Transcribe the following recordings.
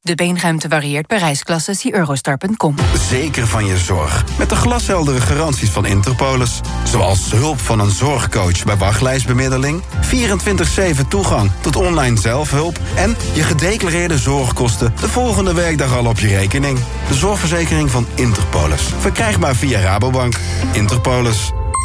De beenruimte varieert per reisklasse. Zie eurostar.com. Zeker van je zorg. Met de glasheldere garanties van Interpolis. Zoals hulp van een zorgcoach bij wachtlijstbemiddeling... 24-7 toegang tot online zelfhulp... en je gedeclareerde zorgkosten de volgende werkdag al op je rekening. De zorgverzekering van Interpolis. Verkrijgbaar via Rabobank. Interpolis.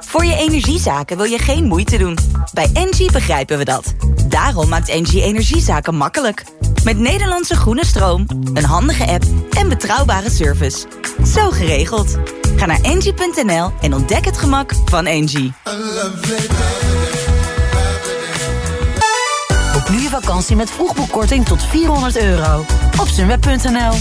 Voor je energiezaken wil je geen moeite doen. Bij Engie begrijpen we dat. Daarom maakt Engie energiezaken makkelijk. Met Nederlandse groene stroom, een handige app en betrouwbare service. Zo geregeld. Ga naar engie.nl en ontdek het gemak van Engie. Boek nu je vakantie met vroegboekkorting tot 400 euro. Op sunweb.nl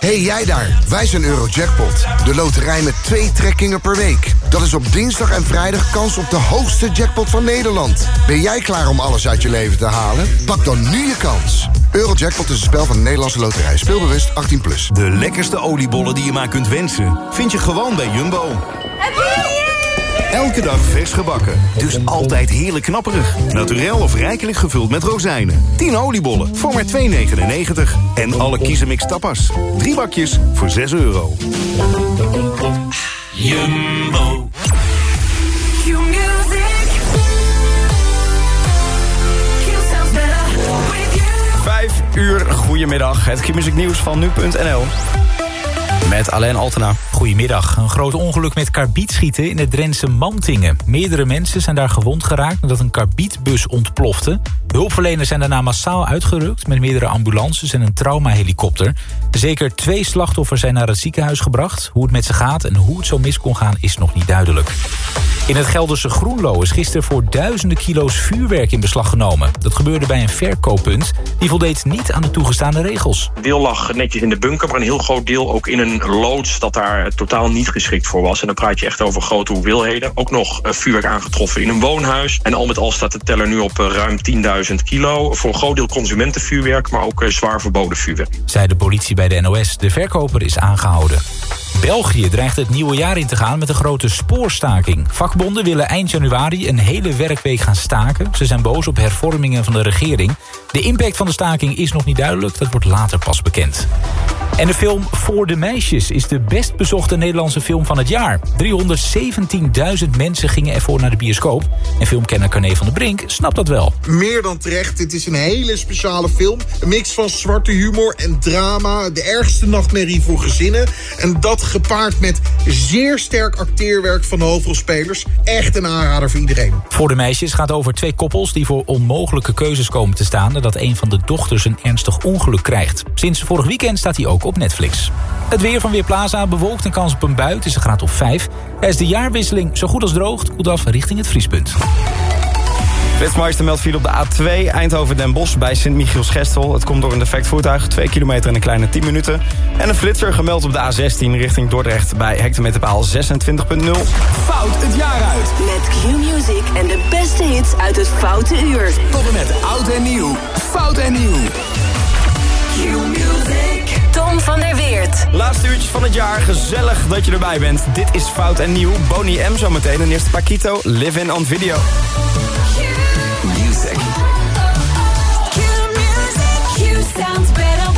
Hey jij daar, wij zijn Eurojackpot. De loterij met twee trekkingen per week. Dat is op dinsdag en vrijdag kans op de hoogste jackpot van Nederland. Ben jij klaar om alles uit je leven te halen? Pak dan nu je kans. Eurojackpot is een spel van de Nederlandse loterij. Speelbewust 18+. Plus. De lekkerste oliebollen die je maar kunt wensen... vind je gewoon bij Jumbo. Elke dag vers gebakken. Dus altijd heerlijk knapperig. Naturel of rijkelijk gevuld met rozijnen. 10 oliebollen voor maar 2,99. En alle kiezenmix tapas. Drie bakjes voor 6 euro. Jumbo. Vijf uur, goedemiddag. Het Q-music nieuws van nu.nl. Met Alain Altena. Goedemiddag. Een groot ongeluk met karbietschieten in het Drentse Mantingen. Meerdere mensen zijn daar gewond geraakt nadat een karbietbus ontplofte. Hulpverleners zijn daarna massaal uitgerukt met meerdere ambulances en een traumahelikopter. Zeker twee slachtoffers zijn naar het ziekenhuis gebracht. Hoe het met ze gaat en hoe het zo mis kon gaan is nog niet duidelijk. In het Gelderse Groenlo is gisteren voor duizenden kilo's vuurwerk in beslag genomen. Dat gebeurde bij een verkooppunt. Die voldeed niet aan de toegestaande regels. deel lag netjes in de bunker, maar een heel groot deel ook in een loods dat daar totaal niet geschikt voor was. En dan praat je echt over grote hoeveelheden. Ook nog eh, vuurwerk aangetroffen in een woonhuis. En al met al staat de teller nu op eh, ruim 10.000 kilo. Voor een groot deel consumentenvuurwerk, maar ook eh, zwaar verboden vuurwerk. Zei de politie bij de NOS. De verkoper is aangehouden. België dreigt het nieuwe jaar in te gaan met een grote spoorstaking. Vakbonden willen eind januari een hele werkweek gaan staken. Ze zijn boos op hervormingen van de regering. De impact van de staking is nog niet duidelijk. Dat wordt later pas bekend. En de film Voor de Meisjes is de best bezochte Nederlandse film van het jaar. 317.000 mensen gingen ervoor naar de bioscoop. En filmkenner Carne van der Brink snapt dat wel. Meer dan terecht. Dit is een hele speciale film. Een mix van zwarte humor en drama. De ergste nachtmerrie voor gezinnen. En dat gepaard met zeer sterk acteerwerk van de hoofdrolspelers. Echt een aanrader voor iedereen. Voor de meisjes gaat over twee koppels die voor onmogelijke keuzes komen te staan... nadat een van de dochters een ernstig ongeluk krijgt. Sinds vorig weekend staat hij ook op Netflix. Het weer van Weerplaza bewolkt en kans op een bui. Het is een graad of 5. Tijdens de jaarwisseling zo goed als droog. Koelt af richting het vriespunt. Flitsmeister meldt viel op de A2 Eindhoven-Den Bosch bij Sint-Michiels-Gestel. Het komt door een defect voertuig, 2 kilometer in een kleine 10 minuten. En een flitser gemeld op de A16 richting Dordrecht bij hectometerpaal 26.0. Fout het jaar uit. Met Q-Music en de beste hits uit het Foute Uur. Tot en met oud en nieuw. Fout en nieuw. Q-Music. Tom van der Weert. Laatste uurtjes van het jaar, gezellig dat je erbij bent. Dit is Fout en Nieuw. Bonnie M zometeen en eerst Paquito, Live In On Video. Sounds better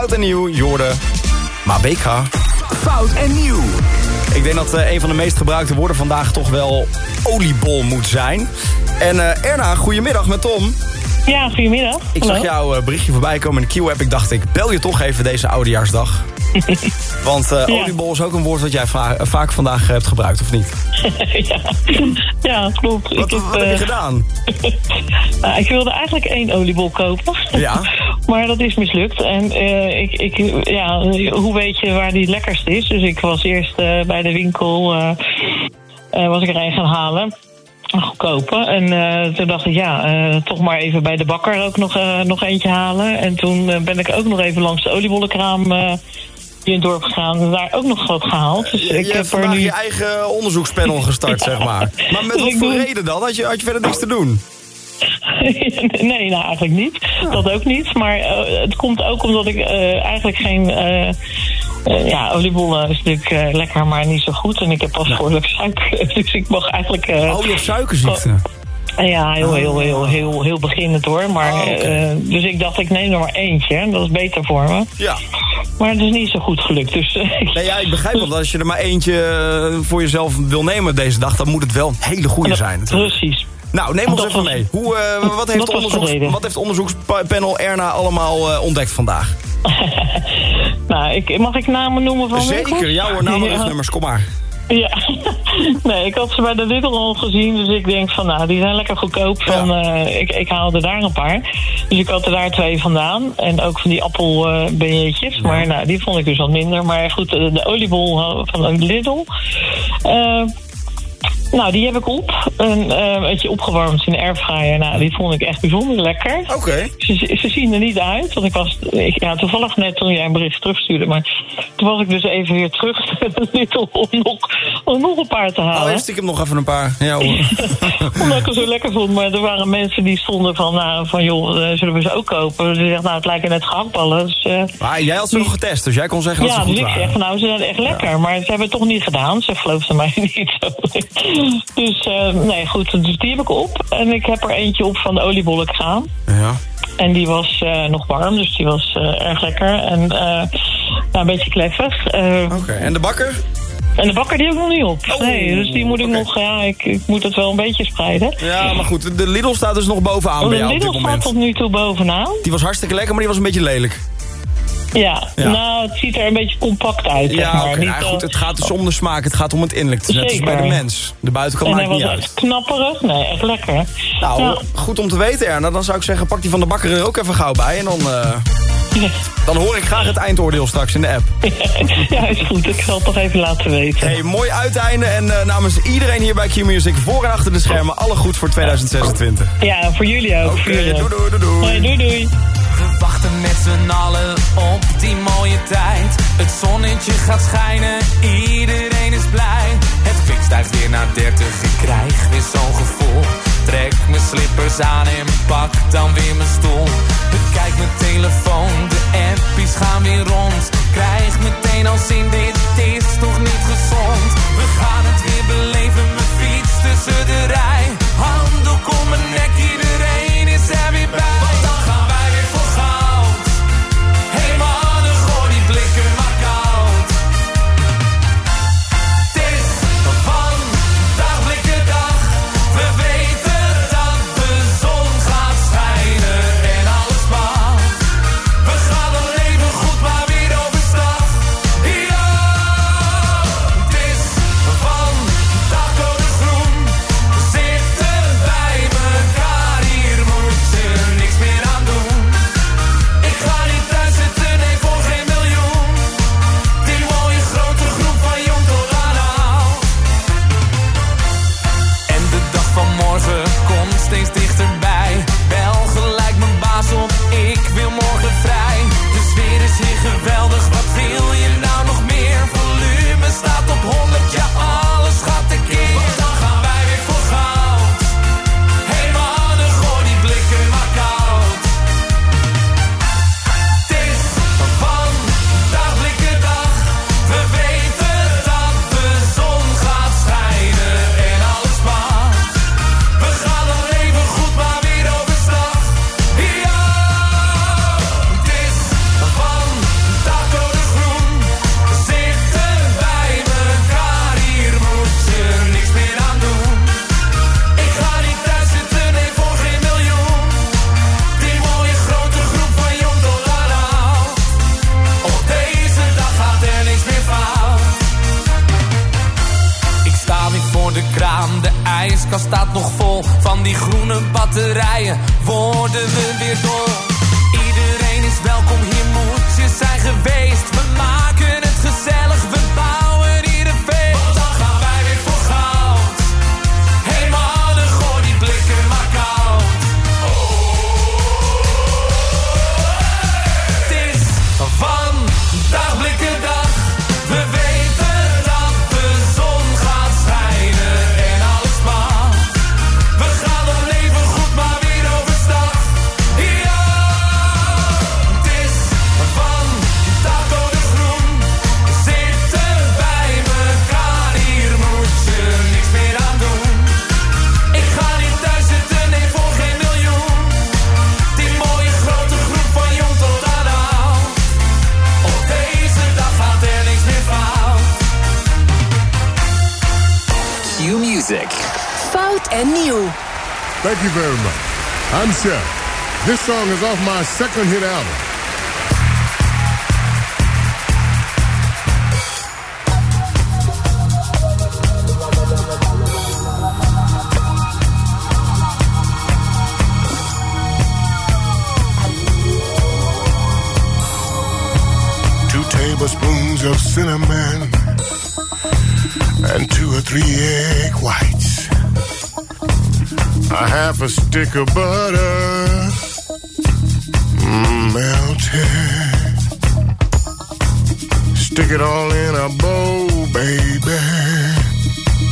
Fout en Nieuw, Jorde. Mabeka. Fout en nieuw. Ik denk dat eh, een van de meest gebruikte woorden vandaag toch wel oliebol moet zijn. En eh, Erna, goedemiddag met Tom. Ja, goedemiddag. Ik Hallo. zag jouw eh, berichtje voorbij komen in de Q-app. Ik dacht, ik bel je toch even deze oudejaarsdag. Want eh, Ja. oliebol is ook een woord wat jij va- eh, vaak vandaag hebt gebruikt, of niet? ja. ja, klopt. Wat, ik wat heb je eh, gedaan? nou, ik wilde eigenlijk één oliebol kopen. Ja. maar dat is mislukt. En eh, ik, ik, ja, hoe weet je waar die lekkerst is? Dus ik was eerst eh, bij de winkel, eh, eh, was ik er een gaan halen. Goedkope. En eh, toen dacht ik, ja, eh, toch maar even bij de bakker ook nog, eh, nog eentje halen. En toen eh, ben ik ook nog even langs de oliebollenkraam eh, in het dorp gegaan. En daar ook nog wat gehaald. Dus Je, ik je heb er nu... je eigen onderzoekspanel gestart, zeg maar. Maar met Dus wat voor reden dan? Had je, had je verder niks te doen? nee, nou eigenlijk niet. Dat ook niet. Maar eh, het komt ook omdat ik eh, eigenlijk geen, eh, ja, oliebollen is natuurlijk lekker, maar niet zo goed. En ik heb pas behoorlijk suiker, dus ik mag eigenlijk... Oh, je hebt suikerziekte. Ja, heel, heel, heel, heel, heel beginnend hoor. Maar, eh, dus ik dacht, ik neem er maar eentje. en Dat is beter voor me. Ja. Maar het is niet zo goed gelukt. Dus, eh, Nee, ja, ik begrijp wel dat als je er maar eentje eh, voor jezelf wil nemen deze dag... dan moet het wel een hele goede zijn. natuurlijk. Precies. Nou, neem ons Dat even was- mee. Hoe, eh, wat, heeft onderzoeks, wat heeft onderzoekspanel Erna allemaal eh, ontdekt vandaag? nou, ik, mag ik namen noemen van? Zeker, ja hoor, namen en Ja. rugnummers, kom maar. Ja, nee, ik had ze bij de Lidl al gezien, dus ik denk van nou, die zijn lekker goedkoop. Van, eh, ik, ik haalde daar een paar. Dus ik had er daar twee vandaan. En ook van die appelbeetjes. maar nou, die vond ik dus wat minder. Maar goed, de, de oliebol van de Lidl. eh, nou, die heb ik op. En, een beetje opgewarmd in de airfryer. Nou, die vond ik echt bijzonder lekker. Oké. Ze, ze zien er niet uit. Want ik was ik, ja, toevallig net toen jij een bericht terugstuurde. Maar toen was ik dus even weer terug naar om nog, om nog een paar te halen. Oh, eerst stiekem nog even een paar. Ja. Omdat ik het zo lekker vond. Maar er waren mensen die stonden van, nou, van joh, eh, zullen we ze ook kopen? Ze zegt, nou, het lijken net gehaktballen. Dus, eh, Maar jij had ze nog getest, dus jij kon zeggen dat ja, ze dus goed ik waren. zeg van, nou, ze zijn echt lekker. Maar ze hebben het toch niet gedaan. Ze geloofden mij niet zo. Dus, eh, nee, goed. Dus die heb ik op. En ik heb er eentje op van de oliebollenkraam. Ja. En die was nog warm, dus die was erg lekker. En nou, een beetje kleffig. Oké, en de bakker? En de bakker die heb ik nog niet op. nee, dus die moet ik nog, ja, ik, ik moet het wel een beetje spreiden. Ja, maar goed, de Lidl staat dus nog bovenaan Oh, bij de jou op Lidl dit staat moment. tot nu toe bovenaan. Die was hartstikke lekker, maar die was een beetje lelijk. Ja, Ja. nou, het ziet er een beetje compact uit, Ja, maar. oké. Niet, nou, eh, goed, het gaat dus om de smaak, het gaat om het innerlijk. Het is net als Zeker. bij de mens. De buitenkant maakt niet uit. knapperig. Nee, echt lekker. Nou, Ja. goed om te weten, Erna. Dan zou ik zeggen, pak die van de bakker er ook even gauw bij. En dan, eh, dan hoor ik graag het eindoordeel straks in de app. ja, is goed. Ik zal het toch even laten weten. Hey, mooi uiteinde. En eh, namens iedereen hier bij Q-Music, voor en achter de schermen, alle goed voor 2026. Ja, voor jullie ook. jullie doei, doei, doei, doei. Hoi, doei, doei. We wachten met z'n allen op die mooie tijd. Het zonnetje gaat schijnen, iedereen is blij. Het kwik stijgt weer naar 30, ik krijg weer zo'n gevoel. Trek mijn slippers aan en pak dan weer mijn stoel. Bekijk mijn telefoon, de appies gaan weer rond. Krijg meteen al zin, dit is toch niet gezond. We gaan het weer beleven, mijn fiets tussen de rij. Handdoek om mijn nek, iedereen Thank you very much. I'm Chef. This song is off my second hit album. Two tablespoons of cinnamon and two or three egg whites. A half a stick of butter mm, melted. Stick it all in a bowl, baby.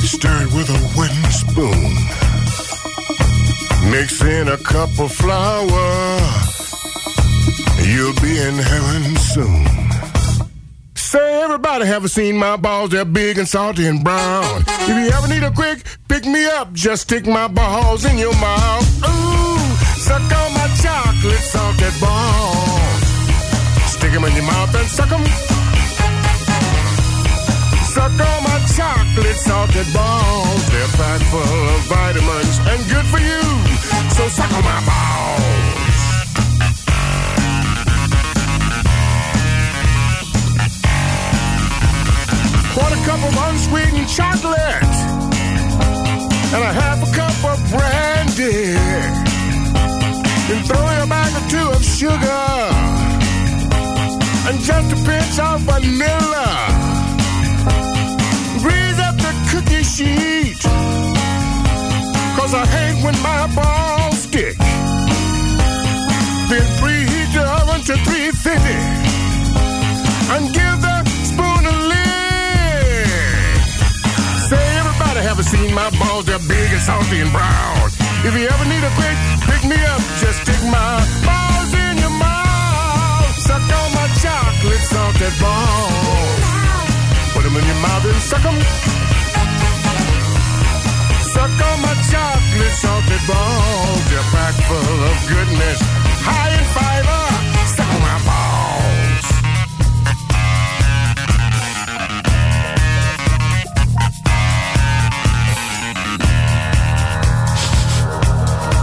Stir it with a wooden spoon. Mix in a cup of flour. You'll be in heaven soon. Say, everybody haven't seen my balls, they're big and salty and brown. If you ever need a quick pick me up, just stick my balls in your mouth. Ooh, suck on my chocolate salted balls. Stick 'em in your mouth and suck 'em. Suck on my chocolate salted balls. Pinch of vanilla. Grease up the cookie sheet, cause I hate when my balls stick. Then preheat the oven to 350 and give the spoon a lick. Say everybody haven't seen my balls, they're big and salty and brown. If you ever need a quick pick me up, just stick my chocolate salted. Put them in your mouth and suck them. Suck on my chocolate salted balls. They're packed full of goodness, high in fiber. Suck on my balls.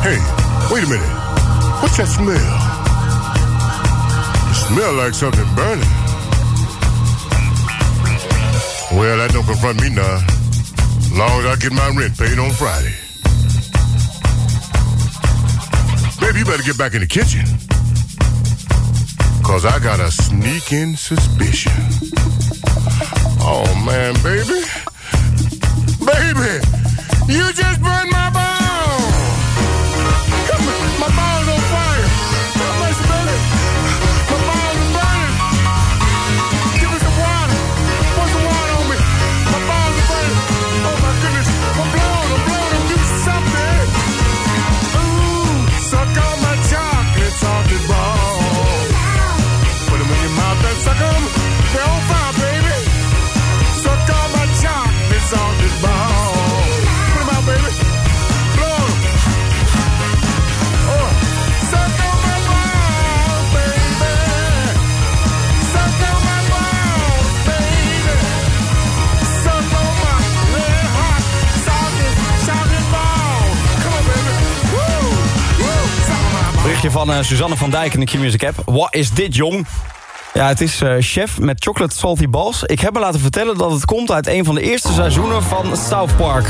Hey, wait a minute. What's that smell? Smell like something burning. Well, that don't confront me now. Long as I get my rent paid on Friday. Baby, you better get back in the kitchen. Cause I got a sneaking suspicion. Oh man, baby. Baby, you just burned my Eh, Suzanne van Dijk in de Q-Music app. Wat is dit, jong? Ja, het is eh, Chef met Chocolate Salty Balls. Ik heb me laten vertellen dat het komt uit een van de eerste seizoenen van South Park.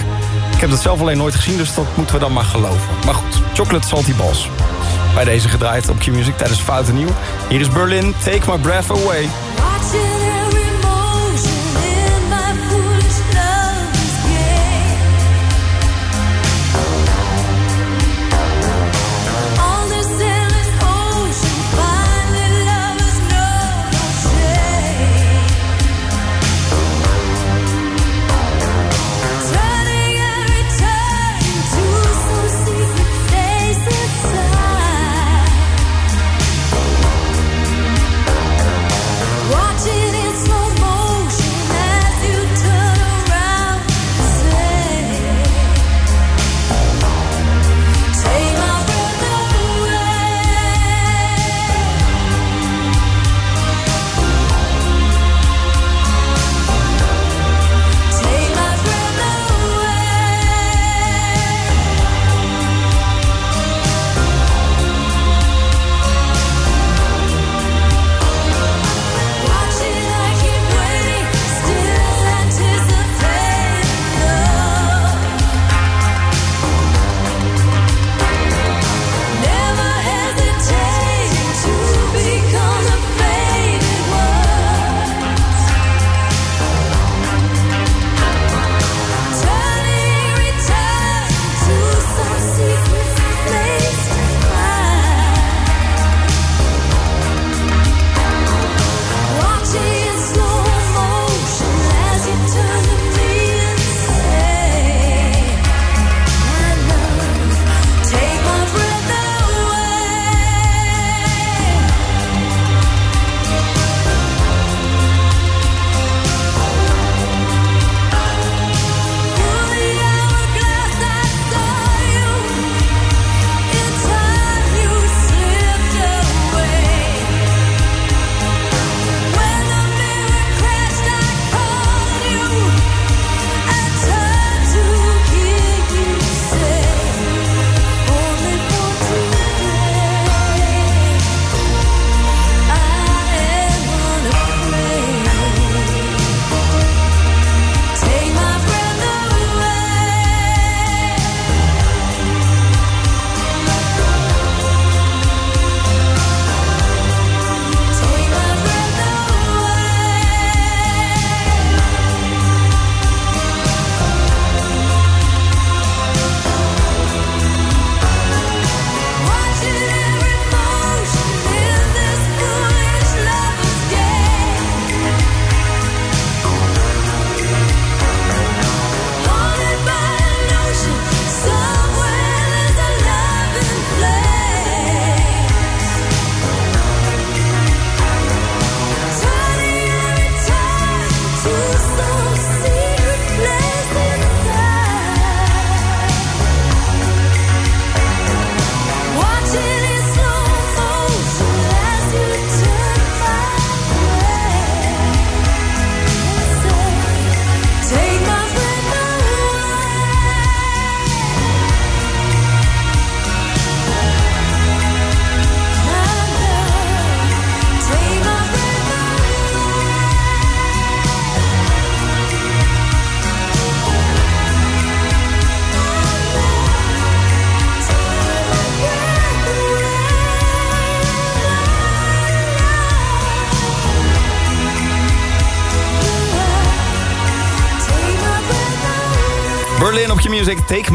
Ik heb dat zelf alleen nooit gezien, dus dat moeten we dan maar geloven. Maar goed, Chocolate Salty Balls. Bij deze gedraaid op Q-Music tijdens Fout en Nieuw. Hier is Berlin, Take My Breath Away.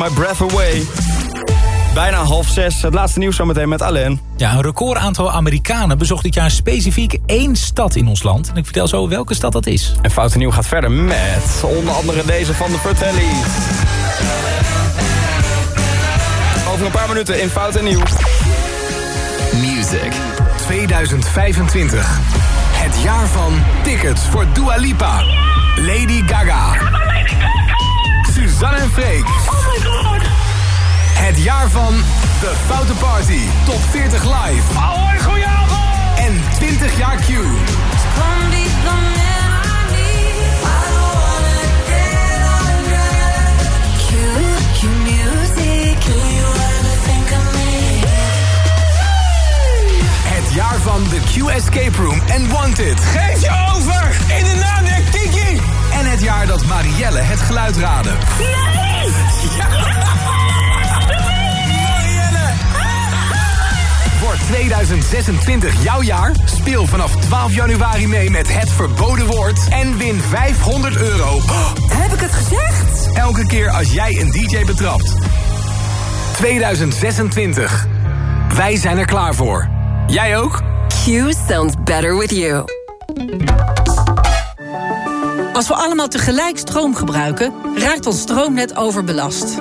My breath away. Bijna half zes, het laatste nieuws zometeen met Alain. Ja, een record aantal Amerikanen bezocht dit jaar specifiek één stad in ons land. En ik vertel zo welke stad dat is. En Fout en Nieuw gaat verder met onder andere deze van de Vertelli. Over een paar minuten in Fout en Nieuw. Music 2025. Het jaar van tickets voor Dua Lipa, Lady Gaga, Suzanne en Freek. Het jaar van The Foute Party, Top 40 Live. Ahoy, goedenavond! En 20 jaar Q. Het jaar van de Q Escape Room en Wanted. Geef je over! In de naam der Kiki! En het jaar dat Marielle het geluid raadde. Nee! Wordt 2026 jouw jaar? Speel vanaf 12 januari mee met Het Verboden Woord en win 500 euro. Heb ik het gezegd? Elke keer als jij een DJ betrapt. 2026. Wij zijn er klaar voor. Jij ook? Q sounds better with you. Als we allemaal tegelijk stroom gebruiken, raakt ons stroomnet overbelast.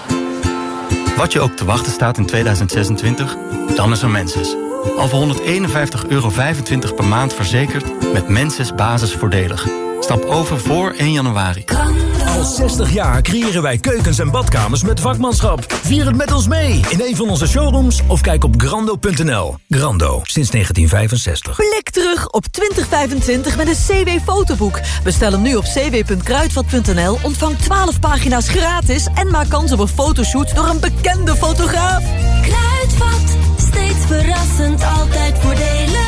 Wat je ook te wachten staat in 2026, dan is er Menses. Al voor 151,25 euro per maand verzekerd met Menses basisvoordelig. Stap over voor 1 januari. Al 60 jaar creëren wij keukens en badkamers met vakmanschap. Vier het met ons mee in een van onze showrooms of kijk op grando.nl. Grando, sinds 1965. Blik terug op 2025 met een CW-fotoboek. Bestel hem nu op cw.kruidvat.nl, ontvang 12 pagina's gratis... en maak kans op een fotoshoot door een bekende fotograaf. Kruidvat, steeds verrassend, altijd voordelig.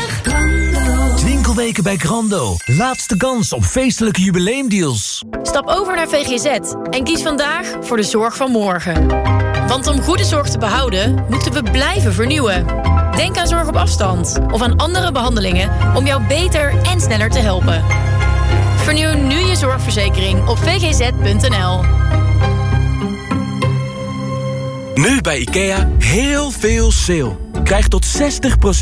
Winkelweken bij Grando. Laatste kans op feestelijke jubileumdeals. Stap over naar VGZ en kies vandaag voor de zorg van morgen. Want om goede zorg te behouden, moeten we blijven vernieuwen. Denk aan zorg op afstand of aan andere behandelingen om jou beter en sneller te helpen. Vernieuw nu je zorgverzekering op vgz.nl. Nu bij IKEA heel veel sale. Krijg tot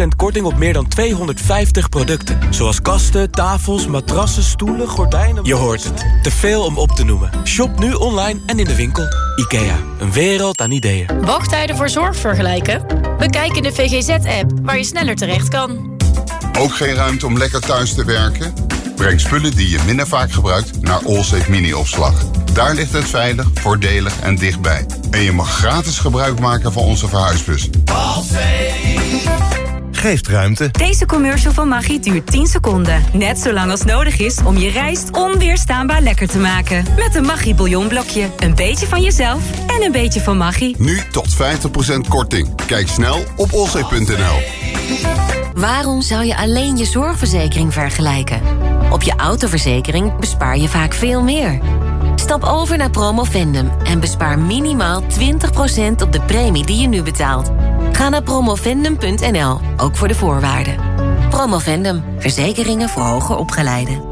60% korting op meer dan 250 producten. Zoals kasten, tafels, matrassen, stoelen, gordijnen... Je hoort het. Te veel om op te noemen. Shop nu online en in de winkel. IKEA. Een wereld aan ideeën. Wachttijden voor zorg vergelijken? Bekijk in de VGZ-app waar je sneller terecht kan. Ook geen ruimte om lekker thuis te werken? Breng spullen die je minder vaak gebruikt naar Allsafe Mini-opslag. Daar ligt het veilig, voordelig en dichtbij. En je mag gratis gebruik maken van onze verhuisbus. Geeft ruimte. Deze commercial van Maggi duurt 10 seconden. Net zo lang als nodig is om je rijst onweerstaanbaar lekker te maken. Met een Maggi bouillonblokje. Een beetje van jezelf en een beetje van Maggi. Nu tot 50% korting. Kijk snel op allsafe.nl. Waarom zou je alleen je zorgverzekering vergelijken? Op je autoverzekering bespaar je vaak veel meer. Stap over naar Promovendum en bespaar minimaal 20% op de premie die je nu betaalt. Ga naar promovendum.nl, ook voor de voorwaarden. Promovendum, verzekeringen voor hoger opgeleiden.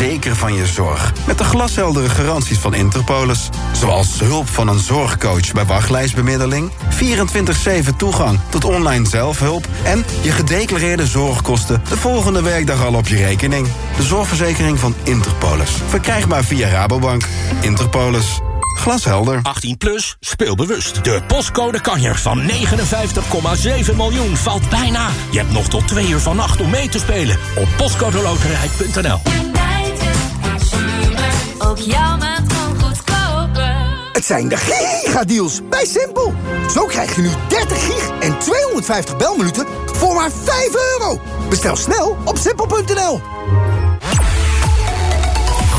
Zeker van je zorg. Met de glasheldere garanties van Interpolis. Zoals hulp van een zorgcoach bij wachtlijstbemiddeling... 24-7 toegang tot online zelfhulp... en je gedeclareerde zorgkosten de volgende werkdag al op je rekening. De zorgverzekering van Interpolis. Verkrijgbaar via Rabobank. Interpolis. Glashelder. 18 plus, speel bewust. De postcode kanjer van 59,7 miljoen valt bijna. Je hebt nog tot twee uur vannacht om mee te spelen op postcodeloterij.nl. Ook jouw maand kan goedkoper. Het zijn de gigadeals bij Simpel. Zo krijg je nu 30 gig en 250 belminuten voor maar 5 euro. Bestel snel op simpel.nl.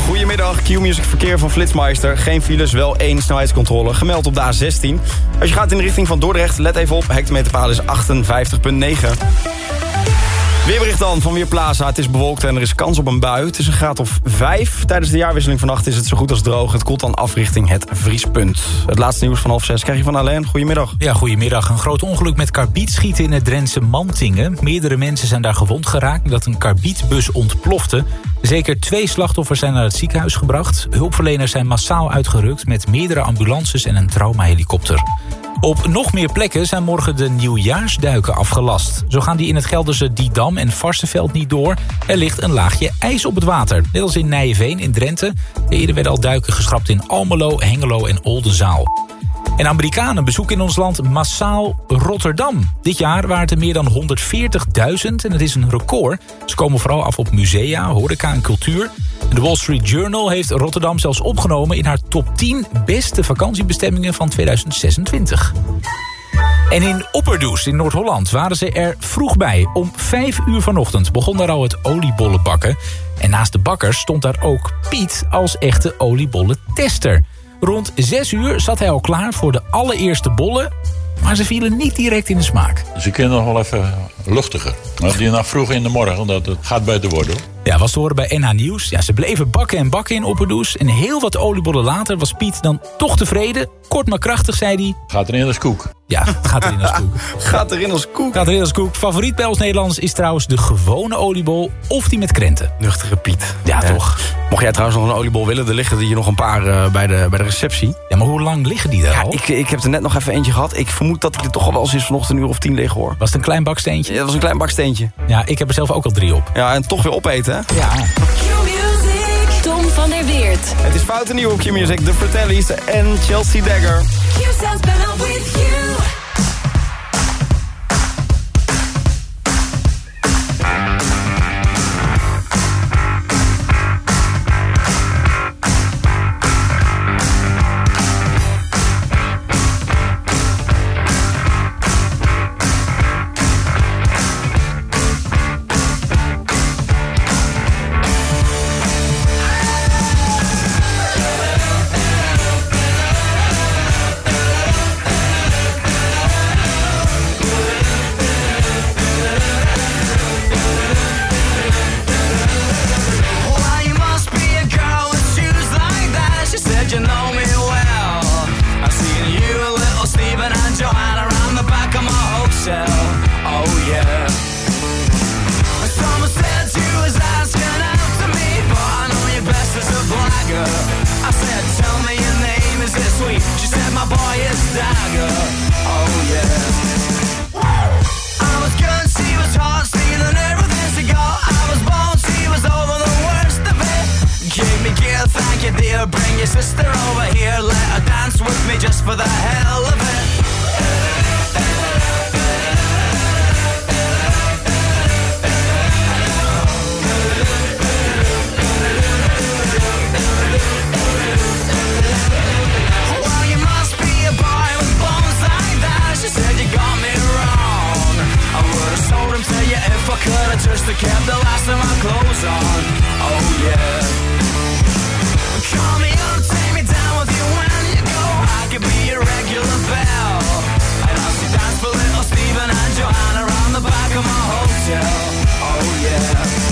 Goedemiddag, Q-Music Verkeer van Flitsmeister. Geen files, wel één snelheidscontrole. Gemeld op de A16. Als je gaat in de richting van Dordrecht, let even op. Hectometerpaal is 58,9. Weerbericht dan van Weerplaza. Het is bewolkt en er is kans op een bui. Het is een graad of 5. Tijdens de jaarwisseling vannacht is het zo goed als droog. Het koelt dan af richting het vriespunt. Het laatste nieuws van half 6 krijg je van Alain. Goedemiddag. Ja, goedemiddag. Een groot ongeluk met karbietschieten in het Drentse Mantingen. Meerdere mensen zijn daar gewond geraakt nadat een karbietbus ontplofte. Zeker twee slachtoffers zijn naar het ziekenhuis gebracht. Hulpverleners zijn massaal uitgerukt met meerdere ambulances en een traumahelikopter. Op nog meer plekken zijn morgen de nieuwjaarsduiken afgelast. Zo gaan die in het Gelderse Didam en Varsenveld niet door. Er ligt een laagje ijs op het water. Net als in Nijeveen in Drenthe. Eerder werden al duiken geschrapt in Almelo, Hengelo en Oldenzaal. En Amerikanen bezoeken in ons land massaal Rotterdam. Dit jaar waren het er meer dan 140.000 en het is een record. Ze komen vooral af op musea, horeca en cultuur. De Wall Street Journal heeft Rotterdam zelfs opgenomen... in haar top 10 beste vakantiebestemmingen van 2026. En in Opperdoes in Noord-Holland waren ze er vroeg bij. Om 5 uur vanochtend begon daar al het oliebollen bakken. En naast de bakkers stond daar ook Piet als echte oliebollen-tester. Rond 6 uur zat hij al klaar voor de allereerste bollen... maar ze vielen niet direct in de smaak. Ze kunnen nog wel even luchtiger. Die na vroeg in de morgen, dat het gaat beter worden. hoor. Ja, was te horen bij NH Nieuws. Ja, ze bleven bakken en bakken in Opperdoes. En heel wat oliebollen later was Piet dan toch tevreden. Kort maar krachtig, zei hij. Gaat erin als koek. Ja, het gaat erin als koek. Gaat erin als koek. Gaat erin als koek. Favoriet bij ons Nederlands is trouwens de gewone oliebol of die met krenten. Nuchtere Piet. Ja, toch. Mocht jij trouwens nog een oliebol willen, er liggen er hier nog een paar eh, bij, de, bij de receptie. Ja, maar hoe lang liggen die daar Ja, al? ik, ik heb er net nog even eentje gehad. Ik vermoed dat ik er toch al wel sinds vanochtend een uur of tien liggen hoor. Was het een klein baksteentje? Ja, dat was een klein baksteentje. Ja, ik heb er zelf ook al drie op. Ja, en toch weer opeten, hè? Ja. Tom van der Weert. Het is fout en nieuw op Q-Music. De Fratellis en Chelsea Dagger. Q sounds better with you. She boy is Dagger. Oh yeah. I was was everything she got. I was was over the worst of it. Give me thank you dear. Bring your sister over here, let her dance with me just for the hell of it. I could've just have kept the last of my clothes on. Oh yeah. Call me up, take me down with you when you go. I could be your regular bell. And I'll see dance for little Stephen and Joanna around the back of my hotel. Oh yeah.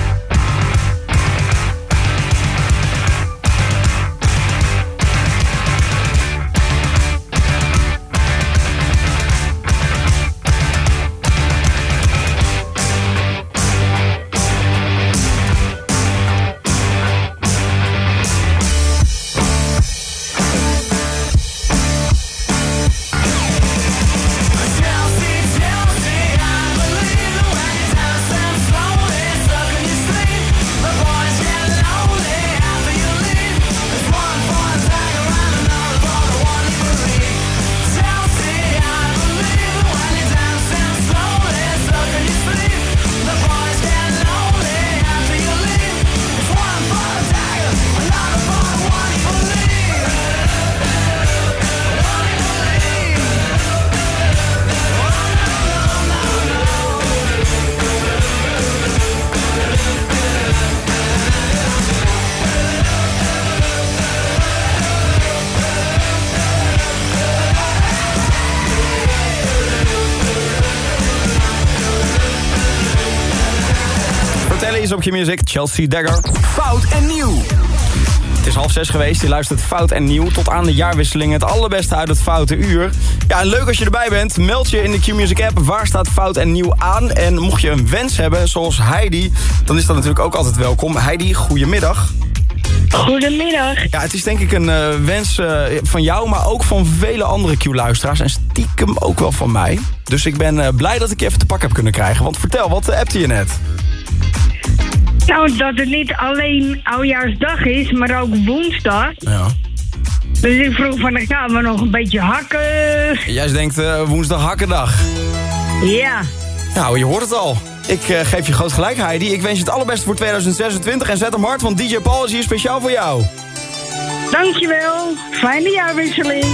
Is op Q-Music, Chelsea Dagger. Fout en nieuw. Het is half zes geweest, je luistert Fout en Nieuw. Tot aan de jaarwisseling het allerbeste uit het Foute Uur. Ja, en leuk als je erbij bent. Meld je in de Q-Music app waar staat Fout en Nieuw aan. En mocht je een wens hebben, zoals Heidi, dan is dat natuurlijk ook altijd welkom. Heidi, goedemiddag. Goedemiddag. Ja, het is denk ik een eh, wens eh, van jou, maar ook van vele andere Q-luisteraars. En stiekem ook wel van mij. Dus ik ben eh, blij dat ik je even te pak heb kunnen krijgen. Want vertel, wat appte je net? Nou, dat het niet alleen oudjaarsdag is, maar ook woensdag. Ja. Dus ik vroeg van, dan gaan we nog een beetje hakken. Jij denkt eh, woensdag hakkendag. Ja. Nou, je hoort het al. Ik eh, geef je groot gelijk, Heidi. Ik wens je het allerbeste voor 2026 en zet hem hard, want DJ Paul is hier speciaal voor jou. Dankjewel. Fijne jaarwisseling.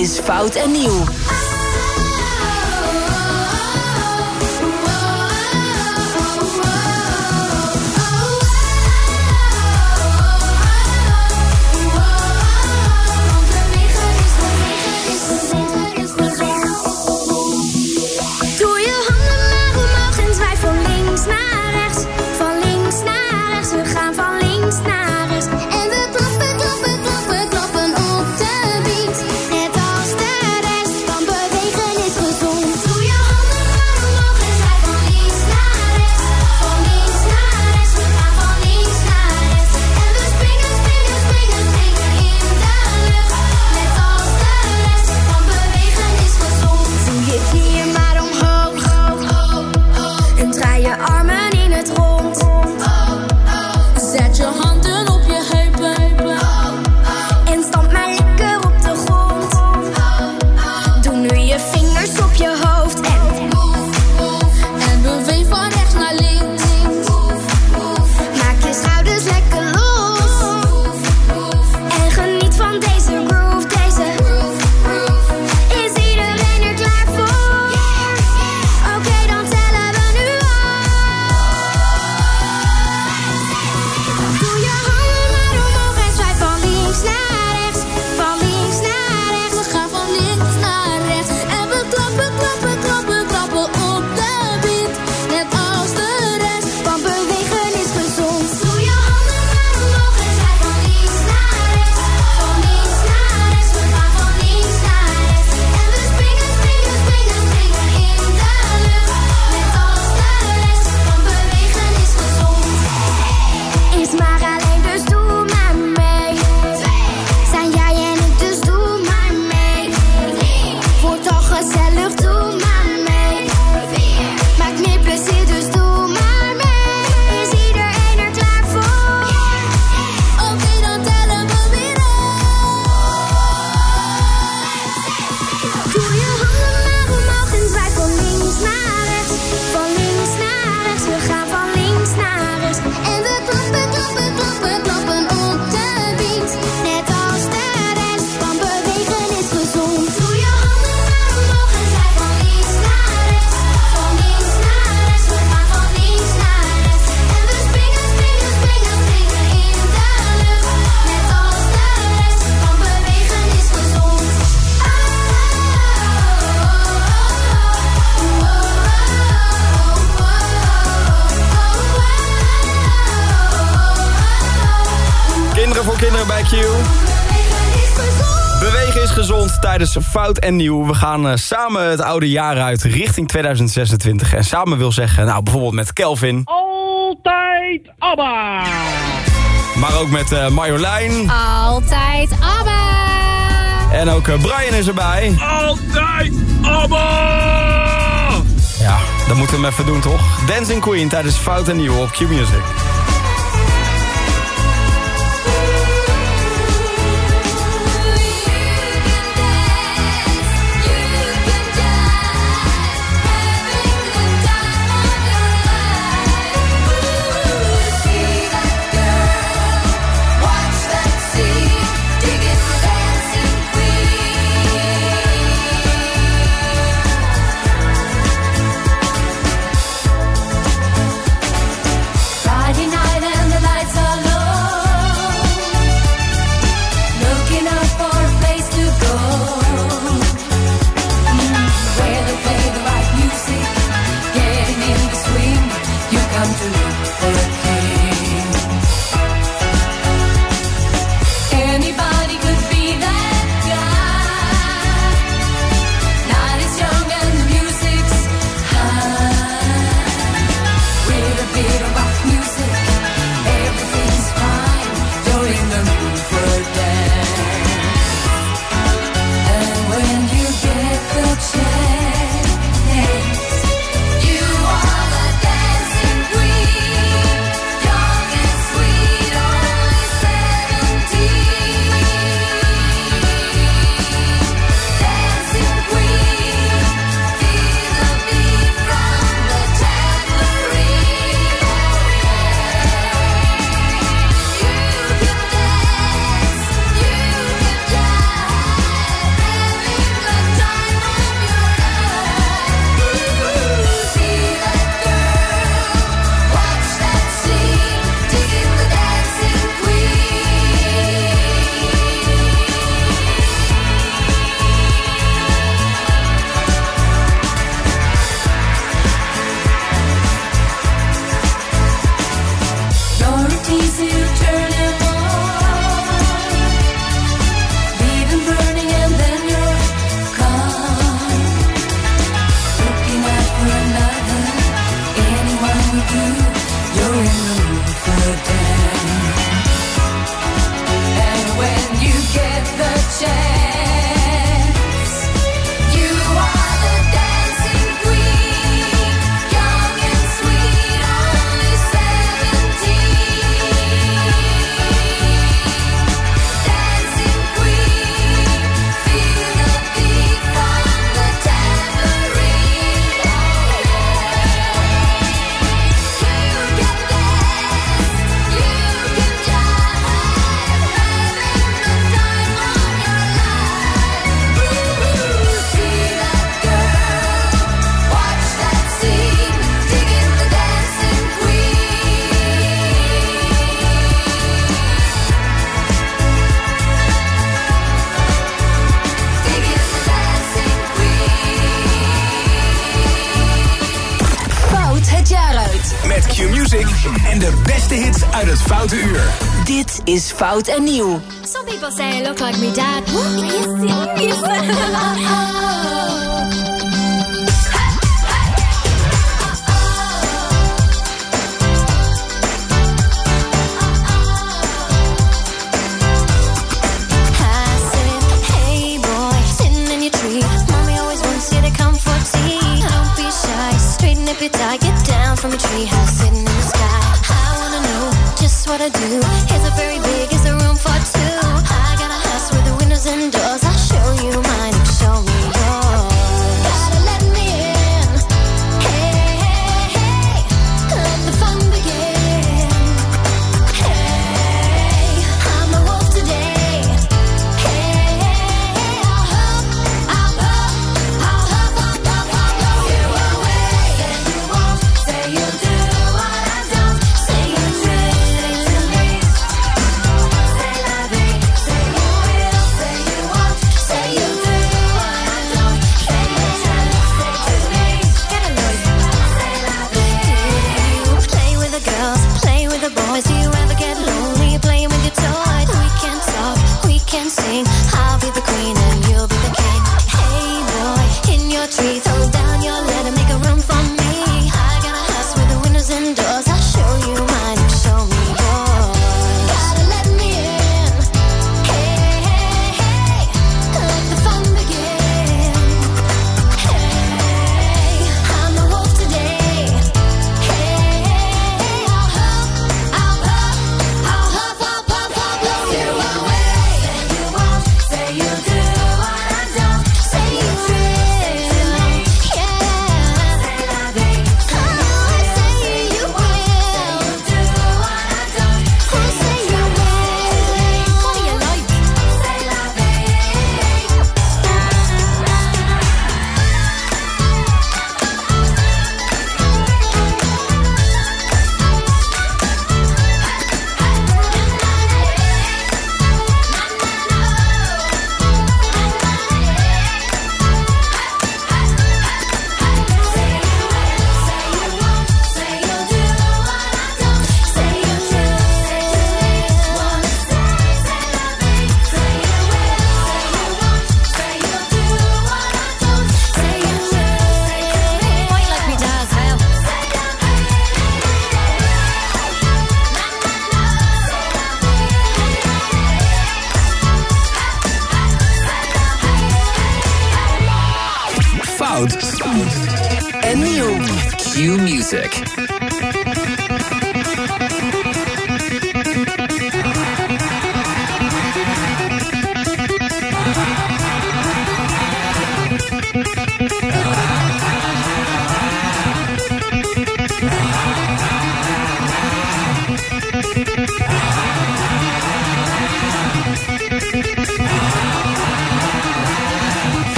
Is Fout en Nieuw. tijdens Fout en Nieuw. We gaan eh, samen het oude jaar uit richting 2026. En samen wil zeggen, nou bijvoorbeeld met Kelvin. Altijd ABBA! Maar ook met eh, Marjolein. Altijd ABBA! En ook eh, Brian is erbij. Altijd ABBA! Ja, dat moeten we hem even doen, toch? Dancing Queen tijdens Fout en Nieuw op Q-Music. is Fout en Nieuw. Some people say I look like my dad. What? Are you serious?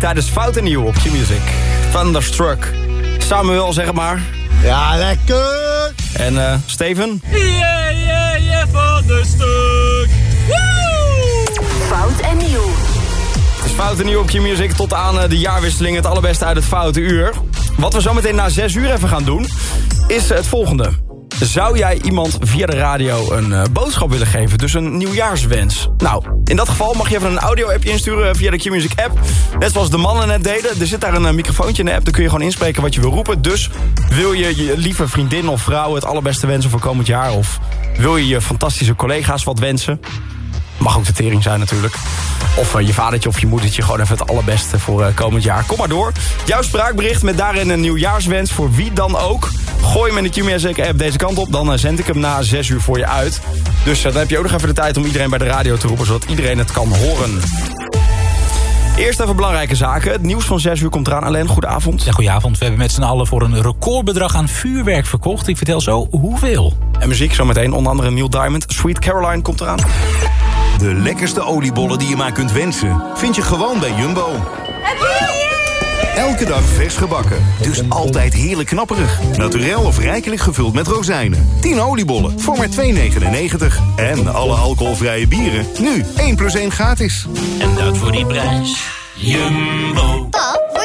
Tijdens Fout en Nieuw op Q-Music. Thunderstruck. Samuel, zeg het maar. Ja, lekker! En eh, Steven? Yeah, yeah, yeah. Woe! Fout en nieuw. Het is Fout en Nieuw op Q-Music tot aan eh, de jaarwisseling. Het allerbeste uit het Foute Uur. Wat we zometeen na 6 uur even gaan doen, is het volgende. Zou jij iemand via de radio een eh, boodschap willen geven? Dus een nieuwjaarswens. Nou, in dat geval mag je even een audio-appje insturen via de Q-Music app. Net zoals de mannen net deden. Er zit daar een eh, microfoontje in de app. Dan kun je gewoon inspreken wat je wil roepen. Dus wil je je lieve vriendin of vrouw het allerbeste wensen voor komend jaar? Of wil je je fantastische collega's wat wensen? Mag ook de tering zijn natuurlijk. Of eh, je vadertje of je moedertje gewoon even het allerbeste voor eh, komend jaar. Kom maar door. Jouw spraakbericht met daarin een nieuwjaarswens voor wie dan ook. Gooi hem in de QMSC app deze kant op. Dan eh, zend ik hem na 6 uur voor je uit. Dus dan heb je ook nog even de tijd om iedereen bij de radio te roepen. Zodat iedereen het kan horen. Eerst even belangrijke zaken. Het nieuws van 6 uur komt eraan. Alleen, goedenavond. Ja, goedenavond. We hebben met z'n allen voor een recordbedrag aan vuurwerk verkocht. Ik vertel zo hoeveel. En muziek zometeen. Onder andere Neil Diamond. Sweet Caroline komt eraan. De lekkerste oliebollen die je maar kunt wensen... vind je gewoon bij Jumbo. Elke dag vers gebakken, dus altijd heerlijk knapperig. Naturel of rijkelijk gevuld met rozijnen. 10 oliebollen voor maar 2,99. En alle alcoholvrije bieren, nu 1 plus 1 gratis. En dat voor die prijs. Jumbo. Pap,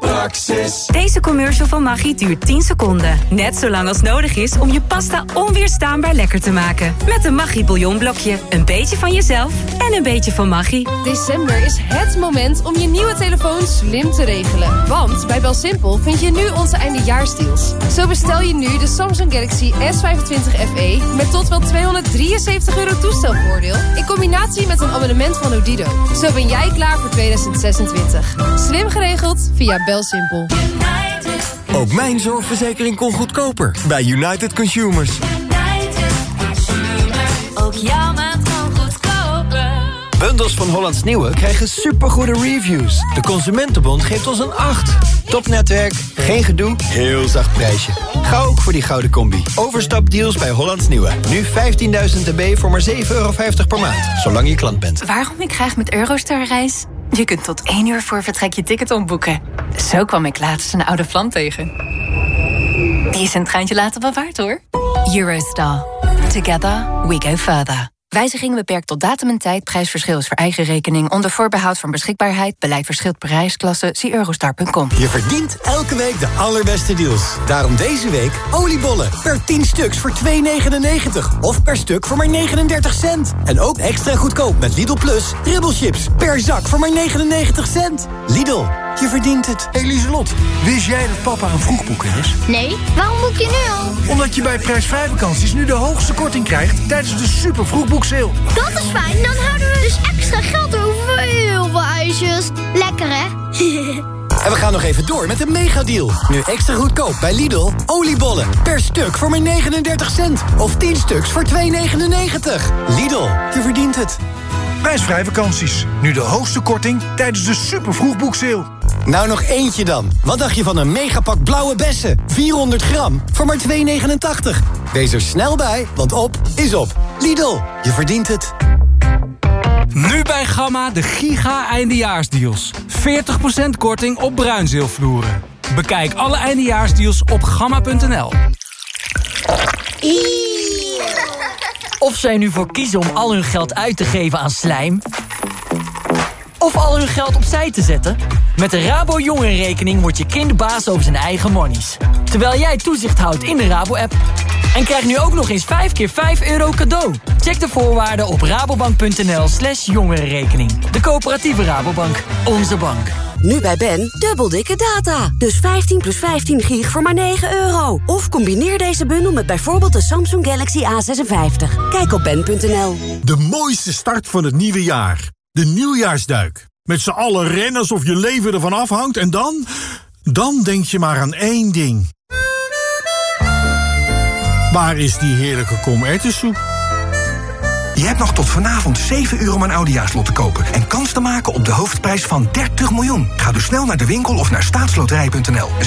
Praxis. Deze commercial van Maggi duurt 10 seconden. Net zo lang als nodig is om je pasta onweerstaanbaar lekker te maken. Met een Maggi bouillonblokje. Een beetje van jezelf en een beetje van Maggi. December is het moment om je nieuwe telefoon slim te regelen. Want bij Belsimpel vind je nu onze eindejaarsdeals. Zo bestel je nu de Samsung Galaxy S25 FE... met tot wel 273 euro toestelvoordeel... in combinatie met een abonnement van Odido. Zo ben jij klaar voor 2026. Slim geregeld via Belsimpel. Ook mijn zorgverzekering kon goedkoper bij United Consumers. Ook jouw maand kan goedkoper. Bundels van Hollands Nieuwe krijgen supergoede reviews. De Consumentenbond geeft ons een 8. Topnetwerk, geen gedoe, heel zacht prijsje. Ga ook voor die gouden combi. Overstapdeals bij Hollands Nieuwe. Nu 15.000 dB voor maar 7,50 euro per maand. Zolang je klant bent. Waarom ik graag met Eurostar reis? Je kunt tot één uur voor vertrek je ticket omboeken. Zo kwam ik laatst een oude vlam tegen. Die is een treintje later wel waard, hoor. Eurostar. Together we go further. Wijziging beperkt tot datum en tijd. Prijsverschil is voor eigen rekening. Onder voorbehoud van beschikbaarheid. Beleid verschilt per reisklasse. Zie eurostar.com. Je verdient elke week de allerbeste deals. Daarom deze week oliebollen. Per 10 stuks voor 2,99. Of per stuk voor maar 39 cent. En ook extra goedkoop met Lidl Plus. Ribbelchips. Per zak voor maar 99 cent. Lidl, je verdient het. Hey Lieselot, wist jij dat papa een vroegboeker is? Nee, waarom boek je nu al? Omdat je bij prijsvrij vakanties nu de hoogste korting krijgt tijdens de super vroegboekseil. Dat is fijn, dan houden we dus extra geld over voor heel veel ijsjes. Lekker hè? En we gaan nog even door met de megadeal. Nu extra goedkoop bij Lidl. Oliebollen. Per stuk voor maar 39 cent. Of 10 stuks voor 2,99. Lidl, je verdient het. Prijsvrij vakanties. Nu de hoogste korting tijdens de super vroegboekseil. Nou nog eentje dan. Wat dacht je van een megapak blauwe bessen? 400 gram voor maar 2,89. Wees er snel bij, want op is op. Lidl, je verdient het. Nu bij Gamma de giga eindejaarsdeals. 40% korting op bruinzeelvloeren. Bekijk alle eindejaarsdeals op gamma.nl. Of zij nu voor kiezen om al hun geld uit te geven aan slijm... of al hun geld opzij te zetten... met de Rabo Jongerenrekening wordt je kind baas over zijn eigen monies. Terwijl jij toezicht houdt in de Rabo-app. En krijg nu ook nog eens 5 keer 5 euro cadeau. Check de voorwaarden op rabobank.nl slash jongerenrekening. De coöperatieve Rabobank. Onze bank. Nu bij Ben, dubbel dikke data. Dus 15 plus 15 gig voor maar 9 euro. Of combineer deze bundel met bijvoorbeeld de Samsung Galaxy A56. Kijk op ben.nl. De mooiste start van het nieuwe jaar. De nieuwjaarsduik. Met z'n allen rennen alsof je leven ervan afhangt en dan... Dan denk je maar aan één ding. Waar is die heerlijke komertensoep? Je hebt nog tot vanavond 7 uur om een oudejaarslot te kopen... en kans te maken op de hoofdprijs van 30 miljoen. Ga dus snel naar de winkel of naar staatsloterij.nl.